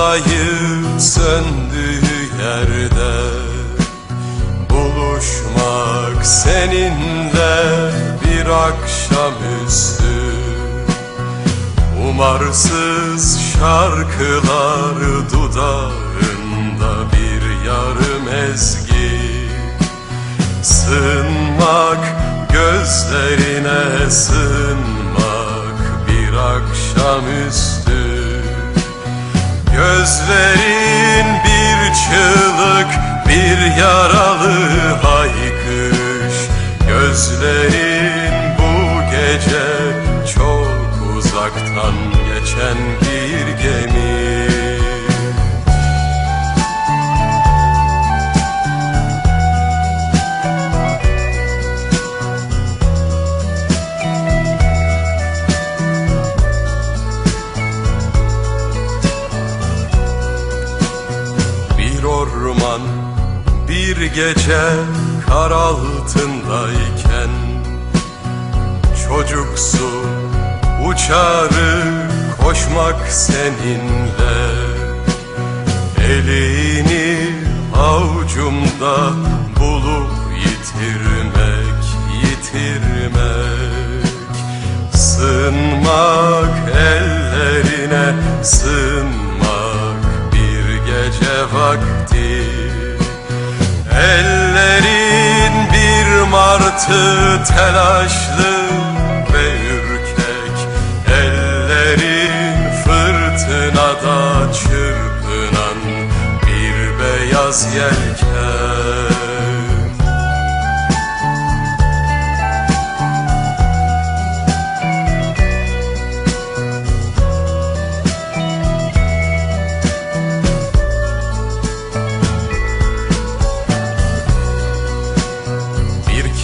alayı söndüğü yerde. Buluşmak seninle bir akşamüstü. Umarsız şarkılar dudağında bir yarım ezgi. Sığınmak gözlerine sığınmak bir akşamüstü Gözlerin bir çığlık bir yaralı haykırış. Gözlerin bu gece çok uzaktan geçen bir gemi orman bir gece kar altındayken Çocuksu uçarı koşmak seninle Elini avucumda bulup yitirmek, yitirmek. Sığınmak ellerine sığınmak vakti. Ellerin bir martı telaşlı ve ürkek. Ellerin fırtınada çırpınan bir beyaz yelken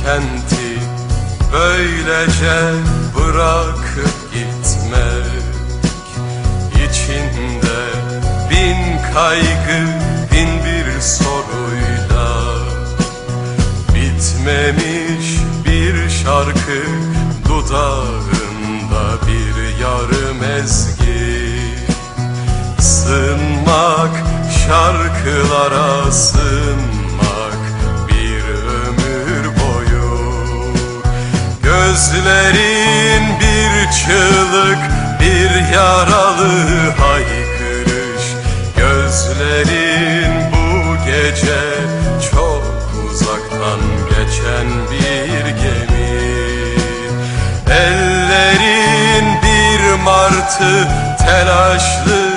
kenti böylece bırakıp gitmek içinde bin kaygı bin bir soruyla bitmemiş bir şarkı dudağında bir yarım ezgi. Sığınmak şarkılara sığınmak Gözlerin bir çığlık bir yaralı haykırış. Gözlerin bu gece çok uzaktan geçen bir gemi. Ellerin bir martı telaşlı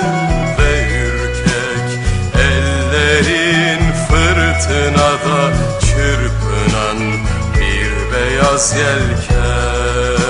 ve ürkek. Ellerin fırtınada çırpınan bir beyaz yelken